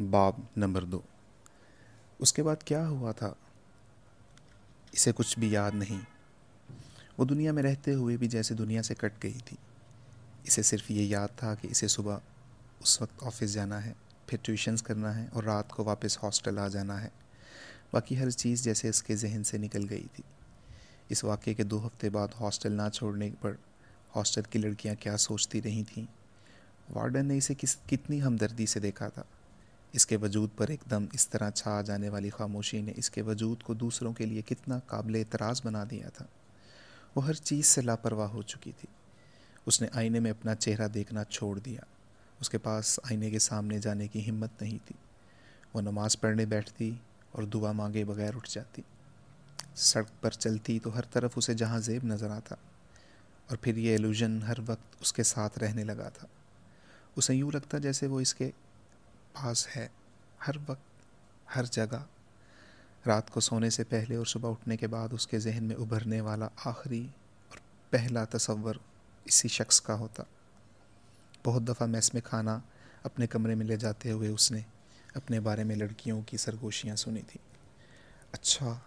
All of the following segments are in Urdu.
باب نمبر دو۔ اس کے بعد کیا ہوا تھا؟ اسے کچھ بھی یاد نہیں۔ وہ دنیا میں رہتے ہوئے بھی جیسے دنیا سے کٹ گئی تھی۔ اسے صرف یہ یاد تھا کہ اسے صبح اس وقت آفس جانا ہے، پھر ٹیوشنز کرنا ہے اور رات کو واپس ہاسٹل آ جانا ہے۔ باقی ہر چیز جیسے اس کے ذہن سے نکل گئی تھی۔ اس واقعے کے دو ہفتے بعد ہاسٹل نہ چھوڑنے پر ہاسٹل کی لڑکیاں کیا سوچتی رہی تھیں؟ وارڈن نے اسے کس کتنی ہمدردی سے دیکھا تھا۔ اس کے وجود پر ایک دم اس طرح چھا جانے والی خاموشی نے اس کے وجود کو دوسروں کے لیے کتنا قابل اعتراض بنا دیا تھا۔ وہ ہر چیز سے لاپرواہ ہو چکی تھی۔ اس نے آئینے میں اپنا چہرہ دیکھنا چھوڑ دیا۔ اس کے پاس آئینے کے سامنے جانے کی ہمت نہیں تھی۔ وہ نماز پڑھنے بیٹھتی اور دعا مانگے بغیر اٹھ جاتی۔ سڑک پر چلتی تو ہر طرف اسے جہاں زیب نظر آتا۔ اور پھر یہ ایلوژن ہر وقت اس کے ساتھ رہنے لگا تھا۔ اسے یوں لگتا جیسے وہ اس کے پاس ہے، ہر وقت، ہر جگہ۔ رات کو سونے سے پہلے اور صبح اٹھنے کے بعد اس کے ذہن میں ابھرنے والا آخری اور پہلا تصور اسی شخص کا ہوتا۔ بہت دفعہ میس میں کھانا اپنے کمرے میں لے جاتے ہوئے اس نے اپنے بارے میں لڑکیوں کی سرگوشیاں سنی تھیں۔ اچھا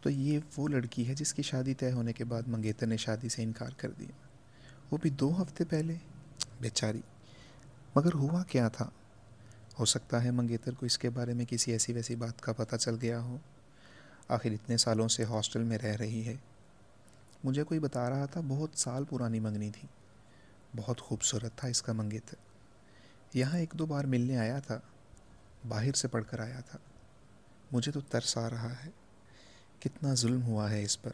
تو یہ وہ لڑکی ہے جس کی شادی طے ہونے کے بعد منگیتر نے شادی سے انکار کر دیا۔ وہ بھی دو ہفتے پہلے؟ بیچاری، مگر ہوا کیا تھا؟ ہو سکتا ہے منگیتر کو اس کے بارے میں کسی ایسی ویسی بات کا پتہ چل گیا ہو۔ آخر اتنے سالوں سے ہاسٹل میں رہ رہی ہے۔ مجھے کوئی بتا رہا تھا بہت سال پرانی منگنی تھی۔ بہت خوبصورت تھا اس کا منگیتر۔ یہاں ایک دو بار ملنے آیا تھا۔ باہر سے پڑھ کر آیا تھا۔ مجھے تو ترس آ رہا ہے۔ کتنا ظلم ہوا ہے اس پر۔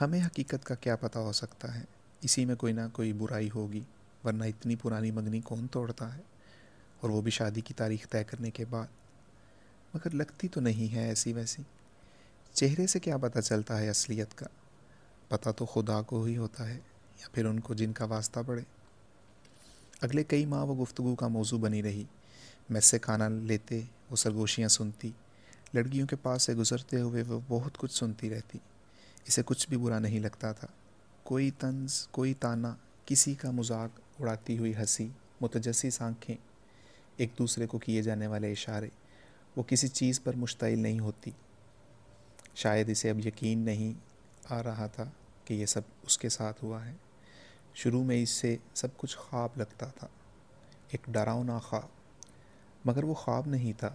ہمیں حقیقت کا کیا پتہ ہو سکتا ہے۔ اسی میں کوئی نہ کوئی برائی ہوگی، ورنہ اتنی پرانی منگنی کون توڑتا ہے؟ اور وہ بھی شادی کی تاریخ طے کرنے کے بعد۔ مگر لگتی تو نہیں ہے ایسی ویسی۔ چہرے سے کیا پتہ چلتا ہے اصلیت کا۔ پتہ تو خدا کو ہی ہوتا ہے یا پھر ان کو جن کا واسطہ پڑے۔ اگلے کئی ماہ وہ گفتگو کا موضوع بنی رہی۔ میں سے کھانا لیتے، وہ سرگوشیاں سنتی۔ لڑکیوں کے پاس سے گزرتے ہوئے وہ بہت کچھ سنتی رہتی۔ اسے کچھ بھی برا نہیں لگتا تھا۔ کوئی طنز، کوئی تانا، کسی کا مذاق، اڑاتی ہوئی ہنسی متجسس آنکھیں ایک دوسرے کو کیے جانے والے اشارے، وہ کسی چیز پر مشتعل نہیں ہوتی۔ شاید اسے اب یقین نہیں آ رہا تھا کہ یہ سب اس کے ساتھ ہوا ہے۔ شروع میں اس سے سب کچھ خواب لگتا تھا، ایک ڈراؤنا خواب۔ مگر وہ خواب نہیں تھا۔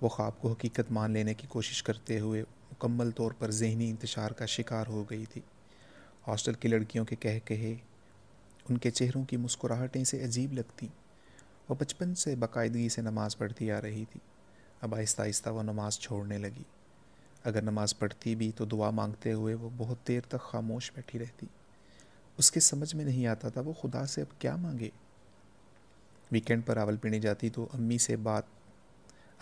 وہ خواب کو حقیقت مان لینے کی کوشش کرتے ہوئے مکمل طور پر ذہنی انتشار کا شکار ہو گئی تھی۔ ہاسٹل کی لڑکیوں کے کہہ کہے، ان کے چہروں کی مسکراہٹیں سے عجیب لگتیں۔ وہ بچپن سے باقاعدگی سے نماز پڑھتی آ رہی تھی۔ اب آہستہ آہستہ وہ نماز چھوڑنے لگی۔ اگر نماز پڑھتی بھی تو دعا مانگتے ہوئے وہ بہت دیر تک خاموش بیٹھی رہتی۔ اس کے سمجھ میں نہیں آتا تھا وہ خدا سے اب کیا مانگے۔ ویکینڈ پر راول پینے جاتی تو امی سے بات،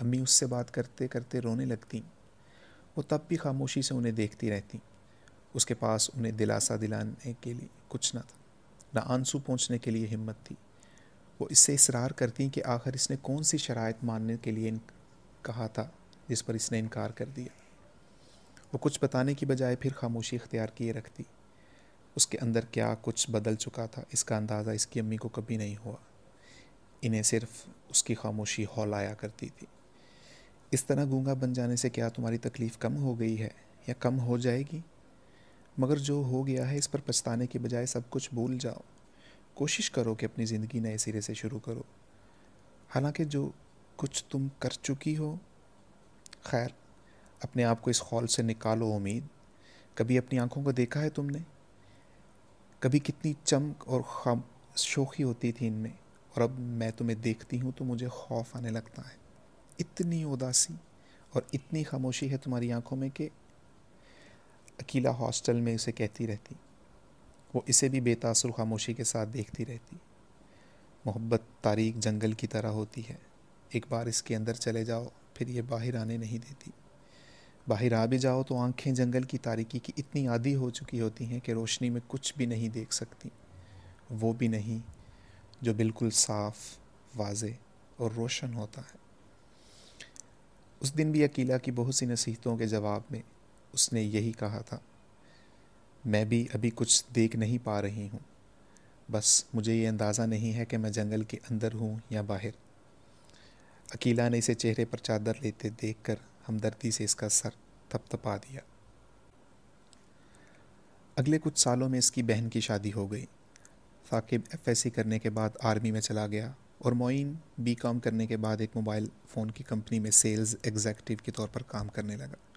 امی اس سے بات کرتے کرتے رونے لگتیں۔ وہ تب بھی خاموشی سے انہیں دیکھتی رہتی۔ اس کے پاس انہیں دلاسا دلانے کے لیے کچھ نہ تھا۔ نہ آنسو پہنچنے کے لیے ہمت تھی۔ وہ اس سے اصرار کرتی کہ آخر اس نے کون سی شرائط ماننے کے لیے کہا تھا، جس پر اس نے انکار کر دیا۔ وہ کچھ بتانے کی بجائے پھر خاموشی اختیار کیے رکھتی۔ اس کے اندر کیا کچھ بدل چکا تھا، اس کا اندازہ اس کی امی کو کبھی نہیں ہوا۔ انہیں صرف اس کی خاموشی ہال آیا کرتی تھی۔ اس طرح گونگا بن جانے سے کیا تمہاری تکلیف کم ہو گئی ہے یا کم ہو جائے گی؟ مگر جو ہو گیا ہے، اس پر پچھتانے کے بجائے سب کچھ بھول جاؤ۔ کوشش کرو کہ اپنی زندگی نئے سرے سے شروع کرو۔ حالانکہ جو کچھ تم کر چکی ہو، خیر، اپنے آپ کو اس خول سے نکالو امید۔ کبھی اپنی آنکھوں کو دیکھا ہے تم نے؟ کبھی کتنی چمک اور خم شوخی ہوتی تھی ان میں، اور اب میں تمہیں دیکھتی ہوں تو مجھے خوف آنے لگتا ہے۔ اتنی اداسی اور اتنی خاموشی ہے تمہاری آنکھوں میں کہ اکیلا ہاسٹل میں اسے کہتی رہتی۔ وہ اسے بھی بے تاثر خاموشی کے ساتھ دیکھتی رہتی۔ محبت تاریخ جنگل کی طرح ہوتی ہے۔ ایک بار اس کے اندر چلے جاؤ، پھر یہ باہر آنے نہیں دیتی۔ باہر آ بھی جاؤ تو آنکھیں جنگل کی تاریکی کی اتنی عادی ہو چکی ہوتی ہیں کہ روشنی میں کچھ بھی نہیں دیکھ سکتی۔ وہ بھی نہیں، جو بالکل صاف، واضح اور روشن ہوتا ہے۔ اس دن بھی اکیلا کی بہت سی نصیحتوں کے جواب میں اس نے یہی کہا تھا۔ میں بھی ابھی کچھ دیکھ نہیں پا رہی ہوں۔ بس مجھے یہ اندازہ نہیں ہے کہ میں جنگل کے اندر ہوں یا باہر۔ اکیلا نے اسے چہرے پر چادر لیتے دیکھ کر ہمدردی سے اس کا سر تھپ تھپا دیا۔ اگلے کچھ سالوں میں اس کی بہن کی شادی ہو گئی۔ ثاقب ایف ایس سی کرنے کے بعد آرمی میں چلا گیا اور معین بی کام کرنے کے بعد ایک موبائل فون کی کمپنی میں سیلز ایگزیکٹو کے طور پر کام کرنے لگا۔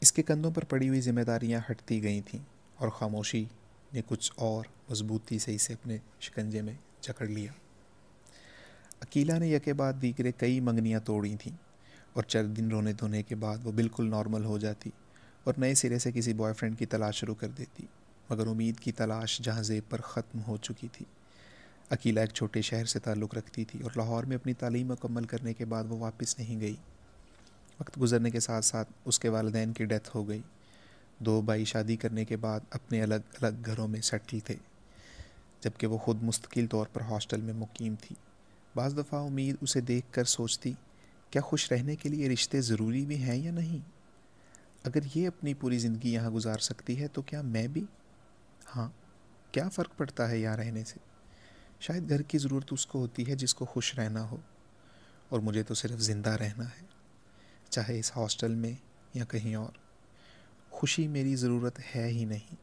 اس کے کندھوں پر پڑی ہوئی ذمہ داریاں ہٹتی گئی تھیں اور خاموشی نے کچھ اور مضبوطی سے اسے اپنے شکنجے میں جکڑ لیا۔ اکیلا نے یکے بعد دیگرے کئی منگنیاں توڑی تھیں اور چند دن رونے دھونے کے بعد وہ بالکل نارمل ہو جاتی اور نئے سرے سے کسی بوائے فرینڈ کی تلاش شروع کر دیتی، مگر امید کی تلاش جہاں زیب پر ختم ہو چکی تھی۔ اکیلا ایک چھوٹے شہر سے تعلق رکھتی تھی اور لاہور میں اپنی تعلیم مکمل کرنے کے بعد وہ واپس نہیں گئی۔ وقت گزرنے کے ساتھ ساتھ اس کے والدین کی ڈیتھ ہو گئی۔ دو بھائی شادی کرنے کے بعد اپنے الگ الگ گھروں میں سیٹل تھے، جبکہ وہ خود مستقل طور پر ہاسٹل میں مقیم تھی۔ بعض دفعہ امید اسے دیکھ کر سوچتی، کیا خوش رہنے کے لیے رشتے ضروری بھی ہیں یا نہیں؟ اگر یہ اپنی پوری زندگی یہاں گزار سکتی ہے تو کیا میں بھی؟ ہاں کیا فرق پڑتا ہے یہاں رہنے سے؟ شاید گھر کی ضرورت اس کو ہوتی ہے جس کو خوش رہنا ہو، اور مجھے تو صرف زندہ رہنا ہے۔ چاہے اس ہاسٹل میں یا کہیں اور، خوشی میری ضرورت ہے ہی نہیں۔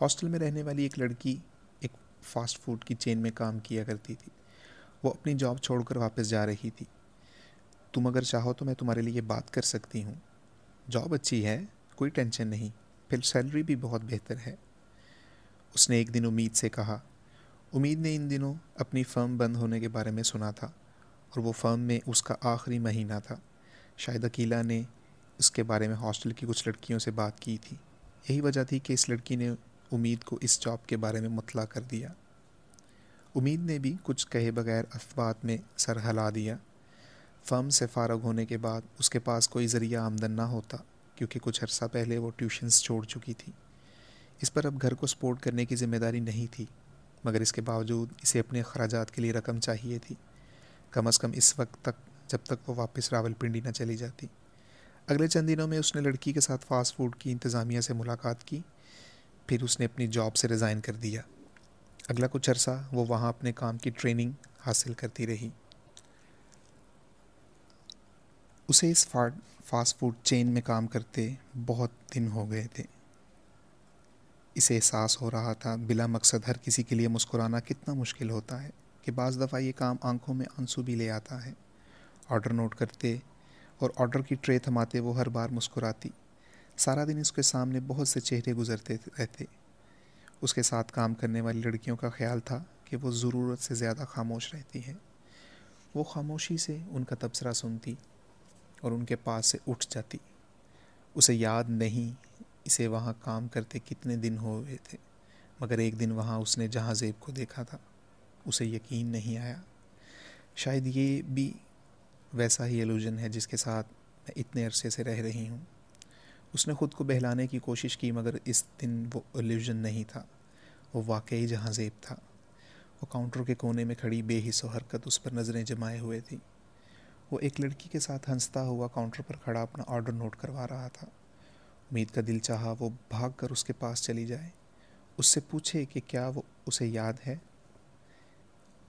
ہاسٹل میں رہنے والی ایک لڑکی ایک فاسٹ فوڈ کی چین میں کام کیا کرتی تھی۔ وہ اپنی جاب چھوڑ کر واپس جا رہی تھی۔ تم اگر چاہو تو میں تمہارے لیے بات کر سکتی ہوں۔ جاب اچھی ہے، کوئی ٹینشن نہیں، پھر سیلری بھی بہت بہتر ہے۔ اس نے ایک دن امید سے کہا۔ امید نے ان دنوں اپنی فرم بند ہونے کے بارے میں سنا تھا اور وہ فرم میں اس کا آخری مہینہ تھا۔ شاید اکیلا نے اس کے بارے میں ہاسٹل کی کچھ لڑکیوں سے بات کی تھی۔ یہی وجہ تھی کہ اس لڑکی نے امید کو اس جاب کے بارے میں مطلع کر دیا۔ امید نے بھی کچھ کہے بغیر افبات میں سر ہلا دیا۔ فرم سے فارغ ہونے کے بعد اس کے پاس کوئی ذریعہ آمدن نہ ہوتا، کیونکہ کچھ عرصہ پہلے وہ ٹیوشنز چھوڑ چکی تھی۔ اس پر اب گھر کو سپورٹ کرنے کی ذمہ داری نہیں تھی، مگر اس کے باوجود اسے اپنے اخراجات کے لیے رقم چاہیے تھی۔ کم از کم اس وقت تک جب تک وہ واپس راول پنڈی نہ چلی جاتی۔ اگلے چند دنوں میں اس نے لڑکی کے ساتھ فاسٹ فوڈ کی انتظامیہ سے ملاقات کی، پھر اس نے اپنی جاب سے ریزائن کر دیا۔ اگلا کچھ عرصہ وہ وہاں اپنے کام کی ٹریننگ حاصل کرتی رہی۔ اسے اس فاسٹ فوڈ چین میں کام کرتے بہت دن ہو گئے تھے۔ اسے احساس ہو رہا تھا بلا مقصد ہر کسی کے لیے مسکرانا کتنا مشکل ہوتا ہے کہ بعض دفعہ یہ کام آنکھوں میں آنسو بھی لے آتا ہے۔ آڈر نوٹ کرتے اور آڈر کی ٹرے تھماتے وہ ہر بار مسکراتی۔ سارا دن اس کے سامنے بہت سے چہرے گزرتے رہتے۔ اس کے ساتھ کام کرنے والی لڑکیوں کا خیال تھا کہ وہ ضرورت سے زیادہ خاموش رہتی ہیں۔ وہ خاموشی سے ان کا تبصرہ سنتی اور ان کے پاس سے اٹھ جاتی۔ اسے یاد نہیں اسے وہاں کام کرتے کتنے دن ہوئے تھے، مگر ایک دن وہاں اس نے جہاں زیب کو دیکھا تھا، اسے یقین نہیں آیا۔ شاید یہ بھی ویسا ہی ایلوژن ہے جس کے ساتھ میں اتنے عرصے سے رہ رہی ہوں۔ اس نے خود کو بہلانے کی کوشش کی، مگر اس دن وہ ایلوژن نہیں تھا۔ وہ واقعی جہاں زیب تھا۔ وہ کاؤنٹر کے کونے میں کھڑی بے حص و حرکت اس پر نظریں جمائے ہوئے تھی۔ وہ ایک لڑکی کے ساتھ ہنستا ہوا کاؤنٹر پر کھڑا اپنا آرڈر نوٹ کروا رہا تھا۔ امید کا دل چاہا وہ بھاگ کر اس کے پاس چلی جائے۔ اس سے پوچھے کہ کیا وہ اسے یاد ہے؟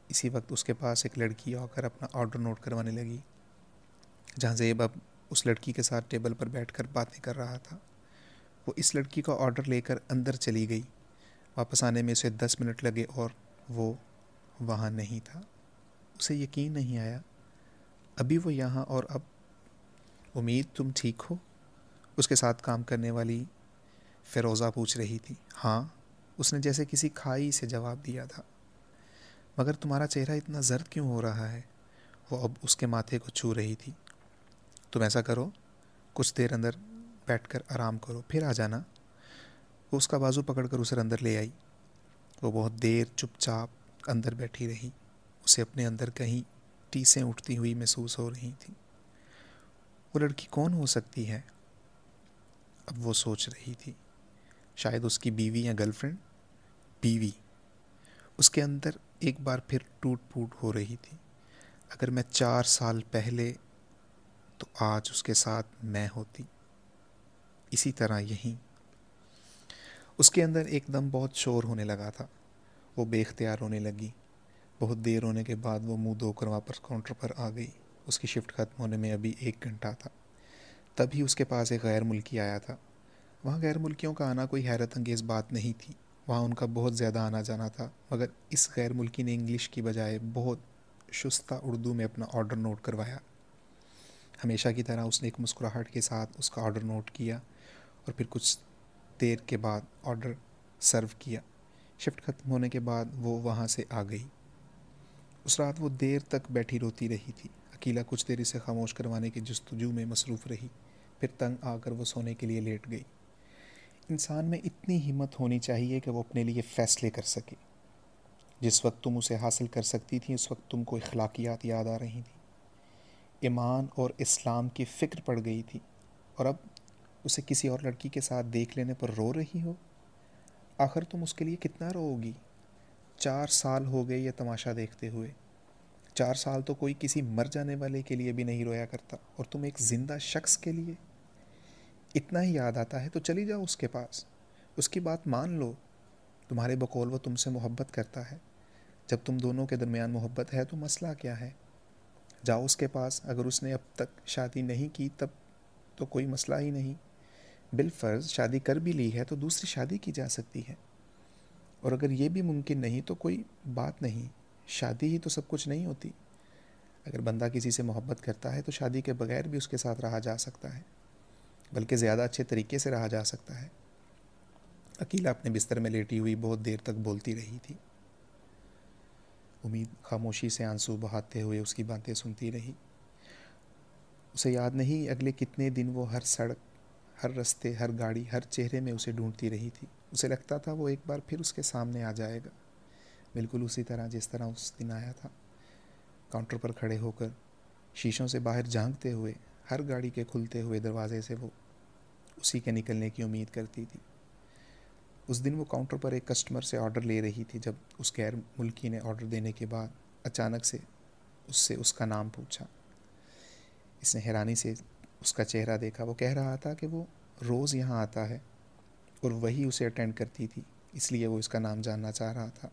اسی وقت اس کے پاس ایک لڑکی آ کر اپنا آرڈر نوٹ کروانے لگی۔ جہاں زیب اب اس لڑکی کے ساتھ ٹیبل پر بیٹھ کر باتیں کر رہا تھا۔ وہ اس لڑکی کا آرڈر لے کر اندر چلی گئی۔ واپس آنے میں اسے دس منٹ لگے اور وہ وہاں نہیں تھا۔ اسے یقین نہیں آیا۔ ابھی وہ یہاں اور اب امید تم ٹھیک ہو؟ اس کے ساتھ کام کرنے والی فیروزہ پوچھ رہی تھی۔ ہاں اس نے جیسے کسی کھائی سے جواب دیا تھا۔ مگر تمہارا چہرہ اتنا زرد کیوں ہو رہا ہے؟ وہ اب اس کے ماتھے کو چھو رہی تھی۔ تم ایسا کرو، کچھ دیر اندر بیٹھ کر آرام کرو، پھر آ جانا۔ وہ اس کا بازو پکڑ کر اسے اندر لے آئی۔ وہ بہت دیر چپ چاپ اندر بیٹھی رہی۔ اسے اپنے اندر کہیں ٹیسیں اٹھتی ہوئی محسوس ہو رہی تھیں۔ وہ لڑکی کون ہو سکتی ہے؟ اب وہ سوچ رہی تھی۔ شاید اس کی بیوی یا گرل فرینڈ؟ بیوی۔ اس کے اندر ایک بار پھر ٹوٹ پھوٹ ہو رہی تھی۔ اگر میں چار سال پہلے تو آج اس کے ساتھ میں ہوتی۔ اسی طرح یہیں اس کے اندر ایک دم بہت شور ہونے لگا تھا۔ وہ بے اختیار ہونے لگی۔ بہت دیر ہونے کے بعد وہ منہ دھو کر واپس کاؤنٹر پر آ گئی۔ اس کی شفٹ ختم ہونے میں ابھی ایک گھنٹہ تھا۔ تبھی اس کے پاس ایک غیر ملکی آیا تھا۔ وہاں غیر ملکیوں کا آنا کوئی حیرت انگیز بات نہیں تھی۔ وہاں ان کا بہت زیادہ آنا جانا تھا۔ مگر اس غیر ملکی نے انگلش کی بجائے بہت شستہ اردو میں اپنا آرڈر نوٹ کروایا۔ ہمیشہ کی طرح اس نے ایک مسکراہٹ کے ساتھ اس کا آرڈر نوٹ کیا اور پھر کچھ دیر کے بعد آرڈر سرو کیا۔ شفٹ ختم ہونے کے بعد وہ وہاں سے آ گئی۔ اس رات وہ دیر تک بیٹھی روتی رہی تھی۔ اکیلا کچھ دیر اسے خاموش کروانے کی جستجو میں مصروف رہی۔ پھر تنگ آ کر وہ سونے کے لیے لیٹ گئی۔ انسان میں اتنی ہمت ہونی چاہیے کہ وہ اپنے لیے فیصلے کر سکے۔ جس وقت تم اسے حاصل کر سکتی تھی، اس وقت تم کو اخلاقیات یاد آ رہی تھیں۔ ایمان اور اسلام کی فکر پڑ گئی تھی۔ اور اب اسے کسی اور لڑکی کے ساتھ دیکھ لینے پر رو رہی ہو؟ آخر تم اس کے لیے کتنا رو گی چار سال ہو گئے یہ تماشا دیکھتے ہوئے۔ چار سال تو کوئی کسی مر جانے والے کے لیے بھی نہیں رویا کرتا۔ اور تم ایک زندہ شخص کے لیے؟ اتنا ہی یاد آتا ہے تو چلی جاؤ اس کے پاس۔ اس کی بات مان لو۔ تمہارے بقول وہ تم سے محبت کرتا ہے۔ جب تم دونوں کے درمیان محبت ہے تو مسئلہ کیا ہے؟ جاؤ اس کے پاس، اگر اس نے اب تک شادی نہیں کی تب تو کوئی مسئلہ ہی نہیں۔ بالفرض شادی کر بھی لی ہے تو دوسری شادی کی جا سکتی ہے۔ اور اگر یہ بھی ممکن نہیں تو کوئی بات نہیں، شادی ہی تو سب کچھ نہیں ہوتی۔ اگر بندہ کسی سے محبت کرتا ہے تو شادی کے بغیر بھی اس کے ساتھ رہا جا سکتا ہے، بلکہ زیادہ اچھے طریقے سے رہا جا سکتا ہے۔ اکیلا اپنے بستر میں لیٹی ہوئی بہت دیر تک بولتی رہی تھی۔ امید خاموشی سے آنسو بہاتے ہوئے اس کی باتیں سنتی رہی۔ اسے یاد نہیں اگلے کتنے دن وہ ہر سڑک، ہر رستے، ہر گاڑی، ہر چہرے میں اسے ڈھونڈتی رہی تھی۔ اسے لگتا تھا وہ ایک بار پھر اس کے سامنے آ جائے گا۔ بالکل اسی طرح جس طرح اس دن آیا تھا۔ کاؤنٹر پر کھڑے ہو کر شیشوں سے باہر جھانکتے ہوئے، ہر گاڑی کے کھلتے ہوئے دروازے سے وہ اسی کے نکلنے کی امید کرتی تھی۔ اس دن وہ کاؤنٹر پر ایک کسٹمر سے آرڈر لے رہی تھی، جب اس غیر ملکی نے آرڈر دینے کے بعد اچانک سے اس سے اس کا نام پوچھا۔ اس نے حیرانی سے اس کا چہرہ دیکھا۔ وہ کہہ رہا تھا کہ وہ روز یہاں آتا ہے اور وہی اسے اٹینڈ کرتی تھی، اس لیے وہ اس کا نام جاننا چاہ رہا تھا۔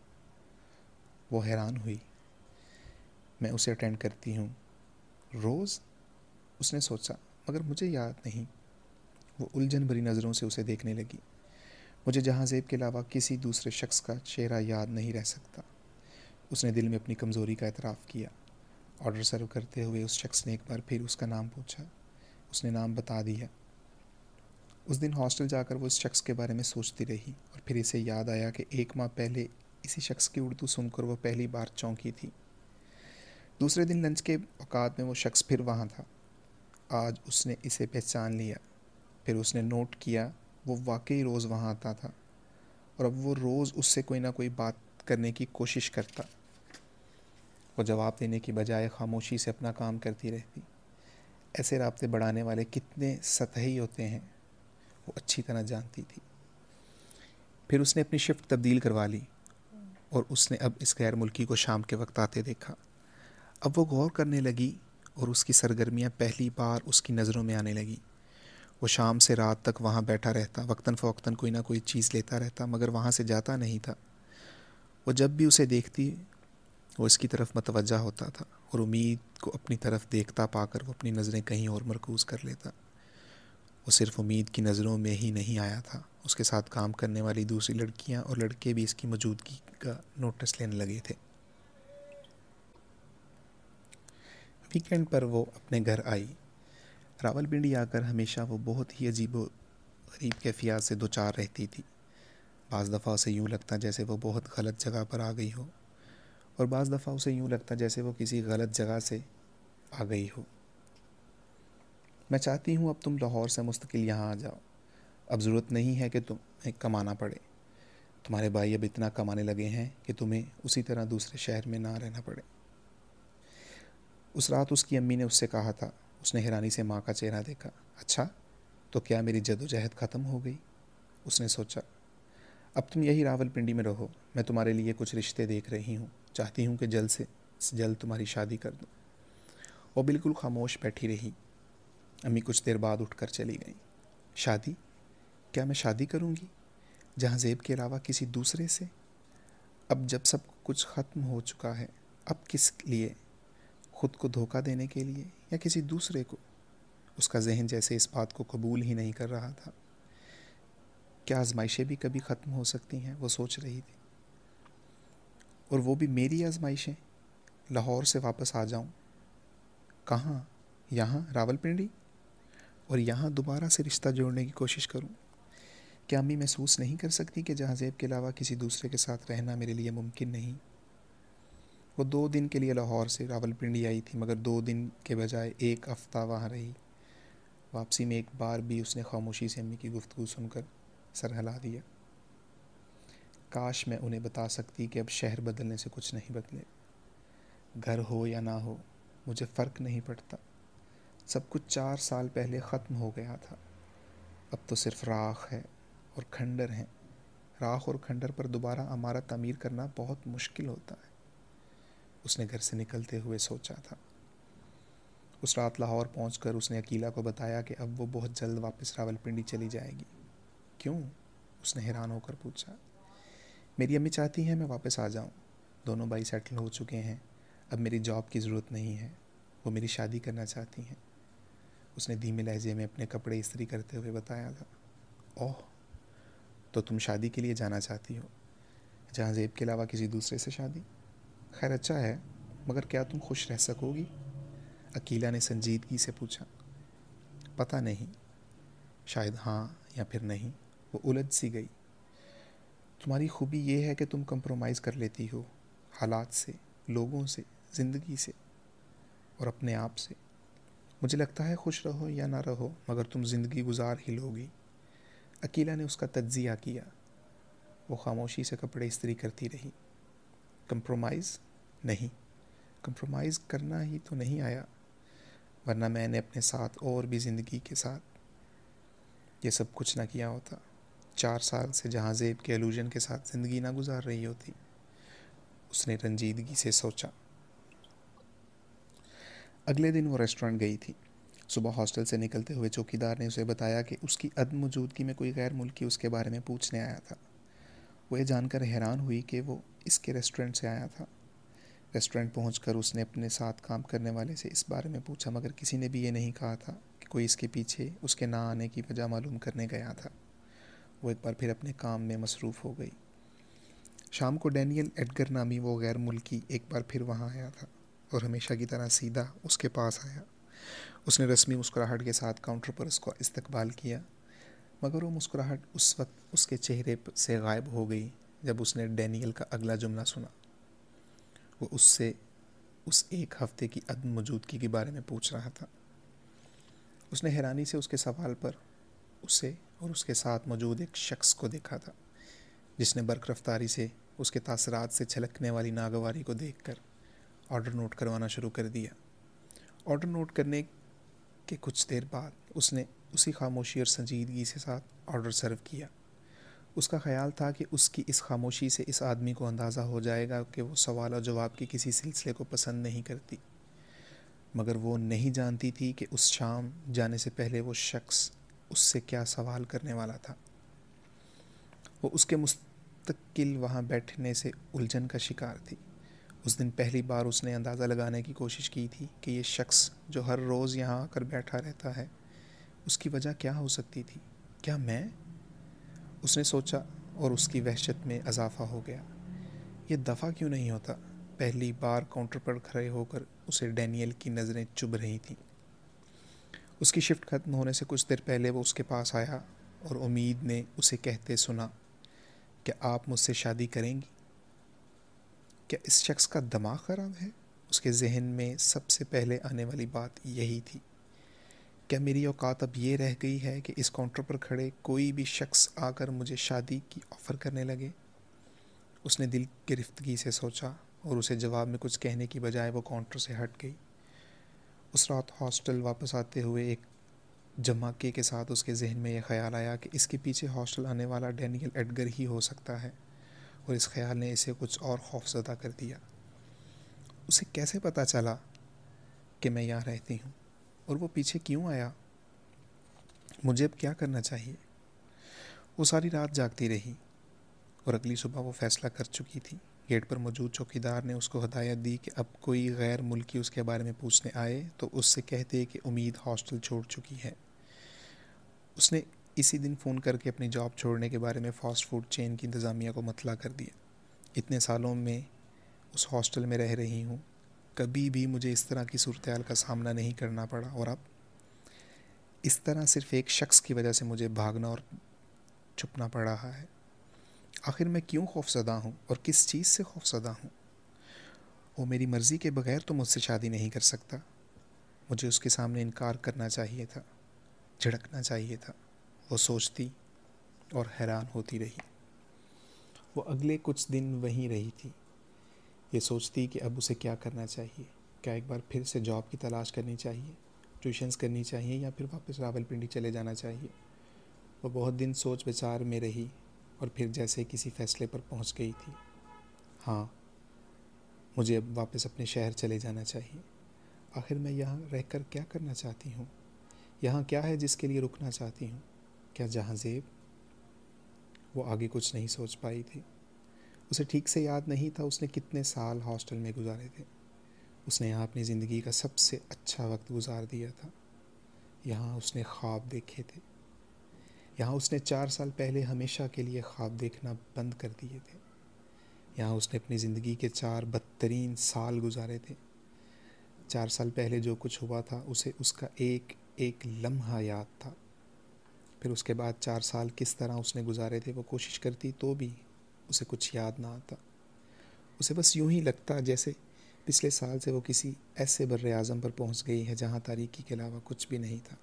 وہ حیران ہوئی۔ میں اسے اٹینڈ کرتی ہوں۔ روز؟ اس نے سوچا، مگر مجھے یاد نہیں۔ وہ الجھن بھری نظروں سے اسے دیکھنے لگی۔ مجھے جہاں زیب کے علاوہ کسی دوسرے شخص کا چہرہ یاد نہیں رہ سکتا۔ اس نے دل میں اپنی کمزوری کا اعتراف کیا۔ آرڈر سرو کرتے ہوئے اس شخص نے ایک بار پھر اس کا نام پوچھا۔ اس نے نام بتا دیا۔ اس دن ہاسٹل جا کر وہ اس شخص کے بارے میں سوچتی رہی اور پھر اسے یاد آیا کہ ایک ماہ پہلے اسی شخص کی اردو سن کر وہ پہلی بار چونکی تھی۔ دوسرے دن لنچ کے اوقات میں وہ شخص پھر وہاں تھا۔ آج اس نے اسے پہچان لیا۔ پھر اس نے نوٹ کیا وہ واقعی روز وہاں آتا تھا اور اب وہ روز اس سے کوئی نہ کوئی بات کرنے کی کوشش کرتا وہ جواب دینے کی بجائے خاموشی سے اپنا کام کرتی رہتی۔ ایسے رابطے بڑھانے والے کتنے سطحی ہوتے ہیں، وہ اچھی طرح جانتی تھی۔ پھر اس نے اپنی شفٹ تبدیل کروا لی اور اس نے اب اس غیر ملکی کو شام کے وقت آتے دیکھا۔ اب وہ غور کرنے لگی اور اس کی سرگرمیاں پہلی بار اس کی نظروں میں آنے لگیں وہ شام سے رات تک وہاں بیٹھا رہتا، وقتاً فوقتاً کوئی نہ کوئی چیز لیتا رہتا، مگر وہاں سے جاتا نہیں تھا۔ وہ جب بھی اسے دیکھتی، وہ اس کی طرف متوجہ ہوتا تھا اور امید کو اپنی طرف دیکھتا پا کر وہ اپنی نظریں کہیں اور مرکوز کر لیتا۔ وہ صرف امید کی نظروں میں ہی نہیں آیا تھا، اس کے ساتھ کام کرنے والی دوسری لڑکیاں اور لڑکے بھی اس کی موجودگی کا نوٹس لینے لگے تھے۔ ویکینڈ پر وہ اپنے گھر آئی۔ راول پنڈی آ کر ہمیشہ وہ بہت ہی عجیب و غریب کیفیات سے دو چار رہتی تھی۔ بعض دفعہ اسے یوں لگتا جیسے وہ بہت غلط جگہ پر آ گئی ہو، اور بعض دفعہ اسے یوں لگتا جیسے وہ کسی غلط جگہ سے آ گئی ہو۔ میں چاہتی ہوں اب تم لاہور سے مستقل یہاں آ جاؤ۔ اب ضرورت نہیں ہے کہ تمہیں کمانا پڑے۔ تمہارے بھائی اب اتنا کمانے لگے ہیں کہ تمہیں اسی طرح دوسرے شہر میں نہ رہنا پڑے۔ اس رات اس کی امی نے اس سے کہا تھا اس نے حیرانی سے ماں کا چہرہ دیکھا۔ اچھا تو کیا میری جد و جہد ختم ہو گئی؟ اس نے سوچا، اب تم یہی راول پنڈی میں رہو، میں تمہارے لیے کچھ رشتے دیکھ رہی ہوں۔ چاہتی ہوں کہ جلد سے جلد تمہاری شادی کر دوں وہ بالکل خاموش بیٹھی رہی۔ امی کچھ دیر بعد اٹھ کر چلی گئیں۔ شادی؟ کیا میں شادی کروں گی؟ جہاں زیب کے علاوہ کسی دوسرے سے؟ اب جب سب کچھ ختم ہو چکا ہے، اب کس لیے؟ خود کو دھوکہ دینے کے لیے یا کسی دوسرے کو، اس کا ذہن جیسے اس بات کو قبول ہی نہیں کر رہا تھا۔ کیا آزمائشیں بھی کبھی ختم ہو سکتی ہیں؟ وہ سوچ رہی تھی۔ اور وہ بھی میری آزمائشیں۔ لاہور سے واپس آ جاؤں۔ کہاں؟ یہاں؟ راول پنڈی اور یہاں دوبارہ سے رشتہ جوڑنے کی کوشش کروں۔ کیا امی محسوس نہیں کر سکتی کہ جہاں زیب کے علاوہ کسی دوسرے کے ساتھ رہنا میرے لیے ممکن نہیں؟ وہ دو دن کے لیے لاہور سے راول پنڈی آئی تھی، مگر دو دن کے بجائے ایک ہفتہ وہاں رہی۔ واپسی میں ایک بار بھی اس نے خاموشی سے امی کی گفتگو سن کر سر ہلا دیا۔ کاش میں انہیں بتا سکتی کہ اب شہر بدلنے سے کچھ نہیں بدلے۔ گھر ہو یا نہ ہو، مجھے فرق نہیں پڑتا۔ سب کچھ چار سال پہلے ختم ہو گیا تھا۔ اب تو صرف راکھ ہے اور کھنڈر ہیں۔ راکھ اور کھنڈر پر دوبارہ عمارت تعمیر کرنا بہت مشکل ہوتا ہے۔ اس نے گھر سے نکلتے ہوئے سوچا تھا۔ اس رات لاہور پہنچ کر اس نے عکیلا کو بتایا کہ اب وہ بہت جلد واپس راول پنڈی چلی جائے گی۔ کیوں؟ اس نے حیران ہو کر پوچھا۔ میری امی چاہتی ہیں میں واپس آ جاؤں۔ دونوں بھائی سیٹل ہو چکے ہیں۔ اب میری جاب کی ضرورت نہیں ہے۔ وہ میری شادی کرنا چاہتی ہیں۔ اس نے دھیمے لہجے میں اپنے کپڑے استری کرتے ہوئے بتایا تھا۔ اوہ، تو تم شادی کے لیے جانا چاہتی ہو؟ جہاں زیب کے علاوہ کسی دوسرے سے شادی؟ خیر اچھا ہے، مگر کیا تم خوش رہ سکو گی؟ عکیلا نے سنجیدگی سے پوچھا۔ پتہ نہیں، شاید ہاں یا پھر نہیں، وہ الجھ سی گئی۔ تمہاری خوبی یہ ہے کہ تم کمپرومائز کر لیتی ہو، حالات سے، لوگوں سے، زندگی سے اور اپنے آپ سے۔ مجھے لگتا ہے خوش رہو یا نہ رہو، مگر تم زندگی گزار ہی لوگی اکیلا نے اس کا تجزیہ کیا۔ وہ خاموشی سے کپڑے استری کرتی رہی۔ کمپرومائز نہیں۔ کمپرومائز کرنا ہی تو نہیں آیا، ورنہ میں نے اپنے ساتھ اور بھی زندگی کے ساتھ یہ سب کچھ نہ کیا ہوتا۔ چار سال سے جہاں زیب کے الوجن کے ساتھ زندگی نہ گزار رہی ہوتی، اس نے رنجیدگی سے سوچا۔ اگلے دن وہ ریسٹورنٹ گئی تھی۔ صبح ہاسٹل سے نکلتے ہوئے چوکی دار نے اسے بتایا کہ اس کی عدم موجودگی میں کوئی غیر ملکی اس کے بارے میں پوچھنے آیا تھا۔ وہ یہ جان کر حیران ہوئی کہ وہ اس کے ریسٹورنٹ سے آیا تھا۔ ریسٹورنٹ پہنچ کر اس نے اپنے ساتھ کام کرنے والے سے اس بارے میں پوچھا، مگر کسی نے بھی یہ نہیں کہا تھا کہ کوئی اس کے پیچھے، اس کے نہ آنے کی وجہ معلوم کرنے گیا تھا۔ وہ ایک بار پھر اپنے کام میں مصروف ہو گئی۔ شام کو ڈینیل ایڈگر نامی وہ غیر ملکی ایک بار پھر وہاں آیا تھا اور ہمیشہ کی طرح سیدھا اس کے پاس آیا۔ اس نے رسمی مسکراہٹ کے ساتھ کاؤنٹر پر اس کو استقبال کیا۔ مگر وہ مسکراہٹ اس وقت اس کے چہرے سے غائب ہو گئی جب اس نے ڈینیل کا اگلا جملہ سنا۔ وہ اس سے اس ایک ہفتے کی عدم موجودگی کے بارے میں پوچھ رہا تھا۔ اس نے حیرانی سے اس کے سوال پر اسے اور اس کے ساتھ موجود ایک شخص کو دیکھا تھا، جس نے برق رفتاری سے اس کے تاثرات سے چھلکنے والی ناگواری کو دیکھ کر آرڈر نوٹ کروانا شروع کر دیا۔ آرڈر نوٹ کرنے کے کچھ دیر بعد اس نے اسی خاموشی اور سنجیدگی سے ساتھ آرڈر سرو کیا۔ اس کا خیال تھا کہ اس کی اس خاموشی سے اس آدمی کو اندازہ ہو جائے گا کہ وہ سوال اور جواب کے کسی سلسلے کو پسند نہیں کرتی۔ مگر وہ نہیں جانتی تھی کہ اس شام جانے سے پہلے وہ شخص اس سے کیا سوال کرنے والا تھا۔ وہ اس کے مستقل وہاں بیٹھنے سے الجھن کا شکار تھی۔ اس دن پہلی بار اس نے اندازہ لگانے کی کوشش کی تھی کہ یہ شخص جو ہر روز یہاں آ کر بیٹھا رہتا ہے اس کی وجہ کیا ہو سکتی تھی؟ کیا میں؟ اس نے سوچا اور اس کی وحشت میں اضافہ ہو گیا۔ یہ دفعہ کیوں نہیں ہوتا؟ پہلی بار کاؤنٹر پر کھڑے ہو کر اسے ڈینیل کی نظریں چبھ رہی تھیں۔ اس کی شفٹ ختم ہونے سے کچھ دیر پہلے وہ اس کے پاس آیا اور امید نے اسے کہتے سنا کہ آپ مجھ سے شادی کریں گی؟ کیا اس شخص کا دماغ خراب ہے؟ اس کے ذہن میں سب سے پہلے آنے والی بات یہی تھی۔ کیا میری اوقات اب یہ رہ گئی ہے کہ اس کاؤنٹر پر کھڑے کوئی بھی شخص آ کر مجھے شادی کی آفر کرنے لگے؟ اس نے دل گرفتگی سے سوچا اور اسے جواب میں کچھ کہنے کی بجائے وہ کاؤنٹر سے ہٹ گئی۔ اس رات ہاسٹل واپس آتے ہوئے ایک جماکے کے ساتھ اس کے ذہن میں یہ خیال آیا کہ اس کے پیچھے ہاسٹل آنے والا ڈینیل ایڈگر ہی ہو سکتا ہے اور اس خیال نے اسے کچھ اور خوف زدہ کر دیا۔ اسے کیسے پتہ چلا کہ میں یہاں رہتی ہوں؟ اور وہ پیچھے کیوں آیا؟ مجھے اب کیا کرنا چاہیے؟ وہ ساری رات جاگتی رہی اور اگلی صبح وہ فیصلہ کر چکی تھی۔ گیٹ پر موجود چوکیدار نے اس کو ہدایت دی کہ اب کوئی غیر ملکی اس کے بارے میں پوچھنے آئے تو اس سے کہتے کہ امید ہاسٹل چھوڑ چکی ہے۔ اس نے اسی دن فون کر کے اپنی جاب چھوڑنے کے بارے میں فاسٹ فوڈ چین کی انتظامیہ کو مطلع کر دیا۔ اتنے سالوں میں اس ہاسٹل میں رہ رہی ہوں۔ کبھی بھی مجھے اس طرح کی صورتحال کا سامنا نہیں کرنا پڑا اور اب اس طرح صرف ایک شخص کی وجہ سے مجھے بھاگنا اور چھپنا پڑ رہا ہے۔ آخر میں کیوں خوف زدہ ہوں اور کس چیز سے خوف زدہ ہوں؟ وہ میری مرضی کے بغیر تو مجھ سے شادی نہیں کر سکتا۔ مجھے اس کے سامنے انکار کرنا چاہیے تھا، جھڑکنا چاہیے تھا۔ وہ سوچتی اور حیران ہوتی رہی۔ وہ اگلے کچھ دن وہیں رہی تھی۔ یہ سوچتی کہ اب اسے کیا کرنا چاہیے؟ کیا ایک بار پھر سے جاب کی تلاش کرنی چاہیے؟ ٹیوشنس کرنی چاہیے یا پھر واپس راول پنڈی چلے جانا چاہیے؟ وہ بہت دن سوچ بچار میں رہی اور پھر جیسے کسی فیصلے پر پہنچ گئی تھی۔ ہاں مجھے اب واپس اپنے شہر چلے جانا چاہیے۔ آخر میں یہاں رہ کر کیا کرنا چاہتی ہوں؟ یہاں کیا ہے جس کے لیے رکنا چاہتی ہوں؟ کیا جہاں زیب؟ وہ آگے کچھ نہیں سوچ پائی تھی۔ اسے ٹھیک سے یاد نہیں تھا اس نے کتنے سال ہاسٹل میں گزارے تھے۔ اس نے یہاں اپنی زندگی کا سب سے اچھا وقت گزار دیا تھا۔ یہاں اس نے خواب دیکھے تھے۔ یہاں اس نے چار سال پہلے ہمیشہ کے لیے خواب دیکھنا بند کر دیے تھے۔ یہاں اس نے اپنی زندگی کے چار بدترین سال گزارے تھے۔ چار سال پہلے جو کچھ ہوا تھا، اسے اس کا ایک ایک لمحہ یاد تھا۔ پھر اس کے بعد چار سال کس طرح اس نے گزارے تھے، وہ کوشش کرتی تو بھی اسے کچھ یاد نہ آتا۔ اسے بس یوں ہی لگتا جیسے پچھلے سال سے وہ کسی ایسے بر اعظم پر پہنچ گئی ہے جہاں تاریکی کے علاوہ کچھ بھی نہیں تھا۔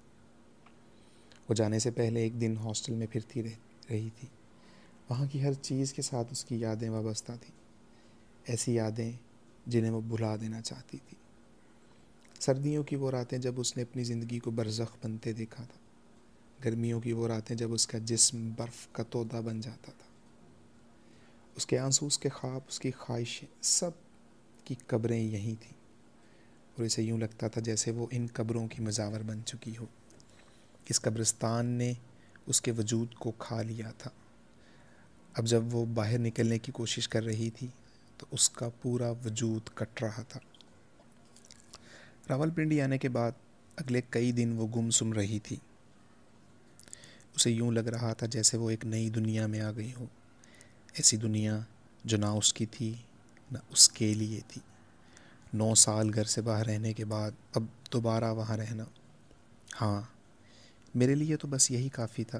وہ جانے سے پہلے ایک دن ہاسٹل میں پھرتی رہ، رہی تھی۔ وہاں کی ہر چیز کے ساتھ اس کی یادیں وابستہ تھیں۔ ایسی یادیں جنہیں وہ بھلا دینا چاہتی تھی۔ سردیوں کی وہ راتیں جب اس نے اپنی زندگی کو برزخ بنتے دیکھا تھا۔ گرمیوں کی وہ راتیں جب اس کا جسم برف کا تودا بن جاتا تھا۔ اس کے آنسو، اس کے خواب، اس کی خواہشیں سب کی قبریں یہیں تھیں۔ اور اسے یوں لگتا تھا جیسے وہ ان قبروں کی مزاور بن چکی ہو۔ اس قبرستان نے اس کے وجود کو کھا لیا تھا۔ اب جب وہ باہر نکلنے کی کوشش کر رہی تھی تو اس کا پورا وجود کٹ رہا تھا۔ راول پنڈی آنے کے بعد اگلے کئی دن وہ گم سم رہی تھی۔ اسے یوں لگ رہا تھا جیسے وہ ایک نئی دنیا میں آ گئی ہو۔ ایسی دنیا جو نہ اس کی تھی، نہ اس کے لیے تھی۔ نو سال گھر سے باہر رہنے کے بعد اب دوبارہ وہاں رہنا۔ ہاں میرے لیے تو بس یہی کافی تھا۔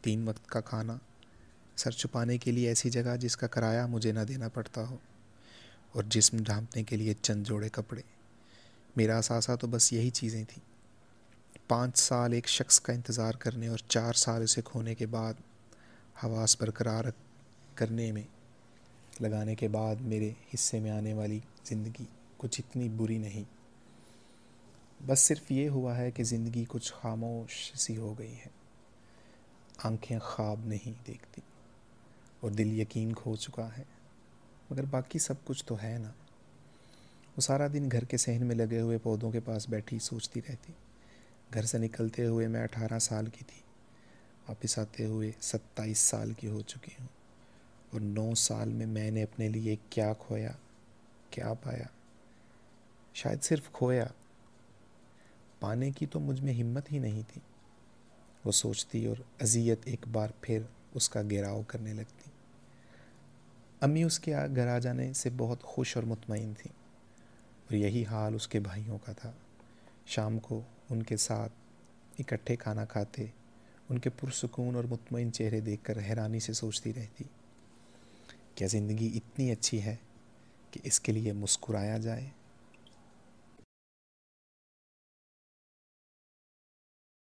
تین وقت کا کھانا، سر چھپانے کے لیے ایسی جگہ جس کا کرایہ مجھے نہ دینا پڑتا ہو، اور جسم ڈھانپنے کے لیے چند جوڑے کپڑے۔ میرا اثاثہ تو بس یہی چیزیں تھیں۔ پانچ سال ایک شخص کا انتظار کرنے اور چار سال اسے کھونے کے بعد حواس برقرار کرنے میں، لگانے کے بعد میرے حصے میں آنے والی زندگی کچھ اتنی بری نہیں۔ بس صرف یہ ہوا ہے کہ زندگی کچھ خاموش سی ہو گئی ہے۔ آنکھیں خواب نہیں دیکھتی اور دل یقین کھو چکا ہے۔ مگر باقی سب کچھ تو ہے نا۔ وہ سارا دن گھر کے صحن میں لگے ہوئے پودوں کے پاس بیٹھی سوچتی رہتی۔ گھر سے نکلتے ہوئے میں اٹھارہ سال کی تھی۔ واپس آتے ہوئے ستائیس سال کی ہو چکی ہوں۔ اور نو سال میں میں نے اپنے لیے کیا کھویا، کیا پایا؟ شاید صرف کھویا۔ پانے کی تو مجھ میں ہمت ہی نہیں تھی۔ وہ سوچتی اور اذیت ایک بار پھر اس کا گھیراؤ کرنے لگتی۔ امی اس کے گھر آ جانے سے بہت خوش اور مطمئن تھیں۔ اور یہی حال اس کے بھائیوں کا تھا۔ شام کو ان کے ساتھ اکٹھے کھانا کھاتے، ان کے پرسکون اور مطمئن چہرے دیکھ کر حیرانی سے سوچتی رہتی۔ کیا زندگی اتنی اچھی ہے کہ اس کے لیے مسکرایا جائے؟